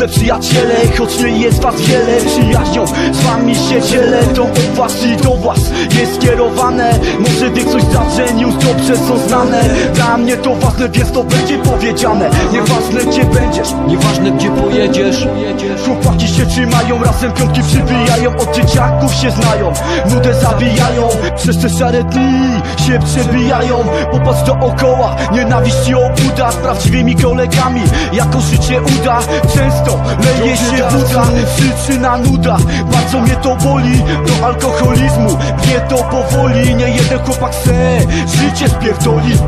kumple, przyjaciele Choć nie jest was wiele. Przyjaźnią z wami się dzielę. To od was i do was jest skierowane. Może większość zdarzeń już dobrze są znane. Dla mnie to ważne, więc to będzie powiedziane. Nieważne gdzie będziesz Nieważne gdzie pojedziesz. Chłopaki się trzymają, razem piątki przybijają. Od dzieciaków się znają, nudę zabijają Przez te szare dni się przebijają. Popatrz dookoła, nienawiść i obłuda Z prawdziwymi kolegami, jako życie uda. Często leje się woda, przyczyna nuda Bardzo mnie to boli, do alkoholizmu Wie to powoli, nie jeden chłopak chce Życie spierdoli,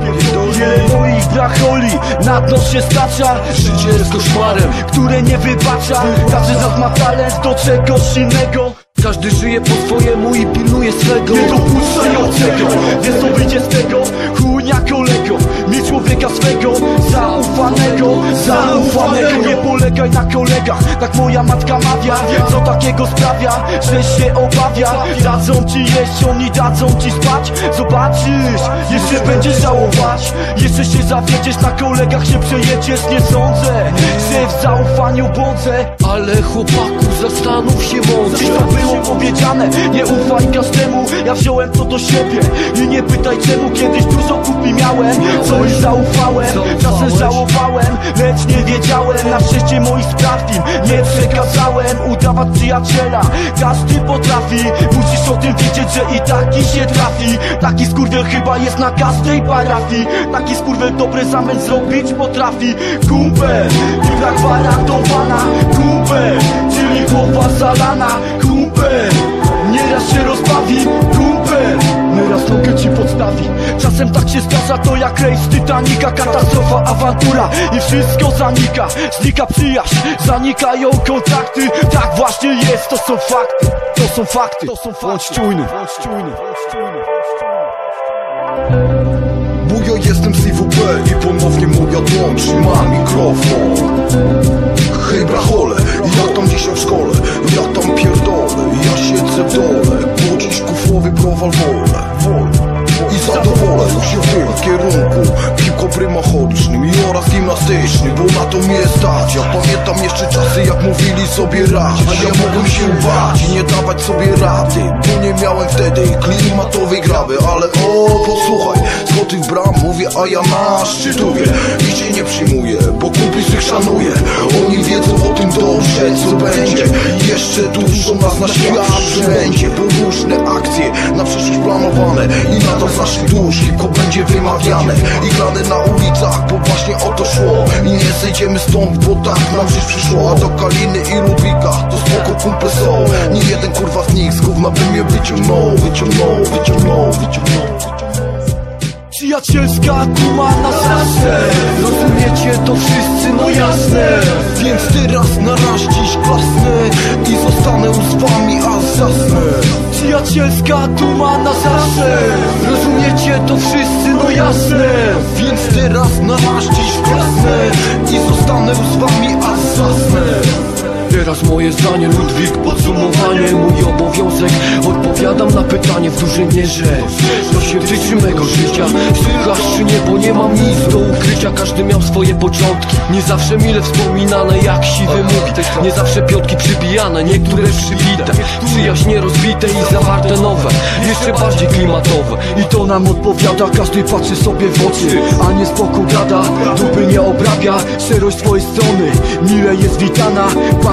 wiele moich bracholi Na dno się stacza, Życie jest koszmarem które nie wybacza. Każdy z nas ma talent do czegoś innego. Każdy żyje po swojemu i pilnuje swego. Nie dopuszczającego Wiesz co wyjdzie z tego? Chujnia kolego Mieć człowieka swego Zaufanego Zaufanego. Nie polegaj na kolegach Tak moja matka mawia. Co takiego sprawia, że się obawia? Dadzą ci jeść, oni dadzą ci spać. Zobaczysz, jeszcze będziesz żałować. Jeszcze się zawiedziesz, na kolegach się przejedziesz. Nie sądzę, że w zaufaniu błądzę. Ale chłopaku zastanów się Dziś mądrze to było powiedziane, nie ufaj każdemu. Ja wziąłem to do siebie i nie pytaj czemu. Kiedyś dużo miałem, coś zaufałem Czasem żałowałem, lecz nie wiedziałem. Na szczęście moich spraw im nie przekazałem. Udawać przyjaciela, każdy potrafi. Musisz o tym wiedzieć, że i taki się trafi. Taki skurwiel chyba jest na każdej parafii. Taki skurwiel dobry zamęt zrobić potrafi. Kumpel, gra gwarantowana Czasem tak się zdarza, to jak rejs Titanica Katastrofa, awantura i wszystko zanika. Znika przyjaźń, zanikają kontakty. Tak właśnie jest, to są fakty To są fakty, to są fakty. Bądź czujny, bądź czujny, bądź czujny, bądź czujny Bo ja jestem CWP i ponownie moja dłoń trzyma mikrofon. Hej brachole, jak tam dzisiaj w szkole? Ja tam pierdolę, ja siedzę w dole. Po dziś kufłowy browal wolę. i Hip-hop rymochorycznym i oraz gimnastycznym Bo na to mnie stać. Ja pamiętam jeszcze czasy jak mówili sobie rap A ja mogłem się bać i nie dawać sobie rady Bo nie miałem wtedy klimatowej grawy. Ale o, posłuchaj, złotych bram mówię A ja na szczytuję. I nie przyjmuję Bo kumpli swych szanuję Oni wiedzą o tym dobrze, co będzie Dużo nas na świat przybędzie Bo różne akcje na przyszłość planowane I nadal z naszych dusz hip-hop będzie wymawiane I grane na ulicach, bo właśnie o to szło. I nie zejdziemy stąd, bo tak nam żyć przyszło. A do Kaliny i Ludwika, to spoko kumple są. Nie jeden kurwa z nich z gówna by mnie wyciągnął Wyciągnął, wyciągnął, wyciągnął Przyjacielska duma na zawsze Rozumiecie to wszyscy, no jasne. Więc teraz na Przyjacielska duma na zawsze. Rozumiecie to wszyscy, no jasne. Więc teraz na raz dziś klasnę I zostanę z wami, a zasnę Teraz moje zdanie, Ludwik, podsumowanie. Mój obowiązek, odpowiadam na pytanie w dużej mierze. To się tyczy mego życia. Słuchasz czy nie, bo nie mam nic do ukrycia. Każdy miał swoje początki. Nie zawsze mile wspominane jak siwy mówi Nie zawsze piątki przybijane, niektóre przybite. Przyjaźnie rozbite i zawarte nowe. Jeszcze bardziej klimatowe. I to nam odpowiada, każdy patrzy sobie w oczy. A nie spoko gada, dupy nie obrabia. Szczerość twojej strony, mile jest witana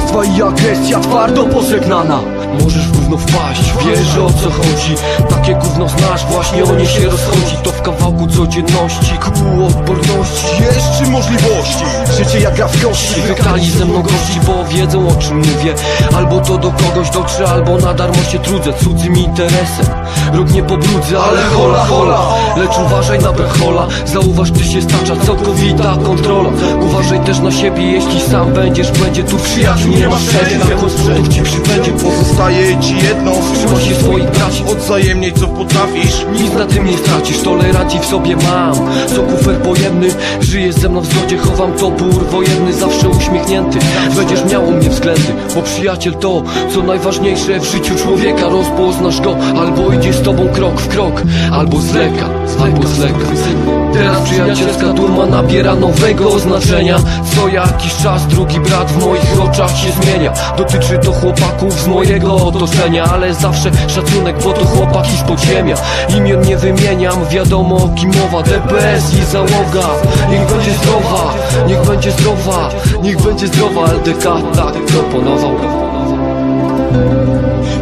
Pastwa i agresja twardo pożegnana. Możesz w gówno wpaść, wiesz o co chodzi. Takie gówno znasz, właśnie o nie się rozchodzi. To w kawałku codzienności, kół odporności. Jest czy możliwości? Życie jak gra w kości. Zwykali ze mną gości, bo wiedzą o czym mówię. Albo to do kogoś dotrze, albo na darmo się trudzę. Cudzym interesem, rok nie pobrudzę, ale hola hola. Lecz uważaj na brechola, zauważ ty się stacza całkowita kontrola. Uważaj też na siebie, jeśli sam będziesz. Będzie tu przyjaciół, nie masz wtedy na konstruktów ci przybędzie Pozostaje ci jedno. Trzyma się swoich braci Odzajemniej co potrafisz. Nic na tym nie stracisz, tolerancji w sobie mam. Co kufer pojemny, żyję ze mną w zgodzie Chowam topór wojenny, zawsze uśmiechnięty. Będziesz miał u mnie względy, bo przyjaciel to Co najważniejsze w życiu człowieka. Rozpoznasz go, albo idzie z tobą krok w krok Albo zleka, albo zleka Teraz przyjacielska duma nabiera nowego znaczenia. Co jakiś czas drugi brat w moich oczach się zmienia. Dotyczy to chłopaków z mojego otoczenia Ale zawsze szacunek, bo to chłopaki z podziemia. Imion nie wymieniam, wiadomo kim mowa. DPS i załoga. Niech będzie zdrowa, niech będzie zdrowa Niech będzie zdrowa. LDK tak proponował.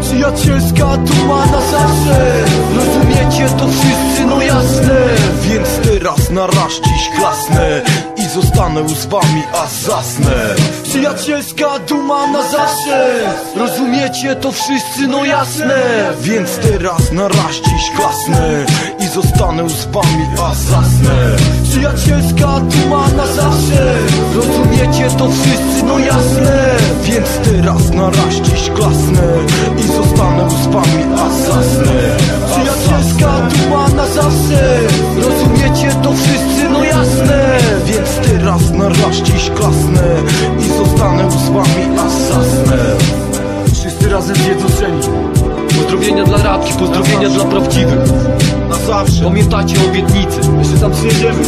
Przyjacielska duma na zawsze. Rozumiecie to wszyscy, no jasne. Więc teraz na raz dziś klasnę I zostanę z wami, a zasnę. Przyjacielska duma na zawsze Rozumiecie to wszyscy, no jasne. Więc teraz na raz dziś klasnę I zostanę z wami, a zasnę. Przyjacielska duma na zawsze Rozumiecie to wszyscy, no jasne. Więc teraz na raz dziś klasnę I zostanę z wami, a zasnę. Przyjacielska Pozdrowienia dla radki, pozdrowienia dla prawdziwych. Na zawsze. Pamiętacie obietnicy Jeszcze tam przyjedziemy.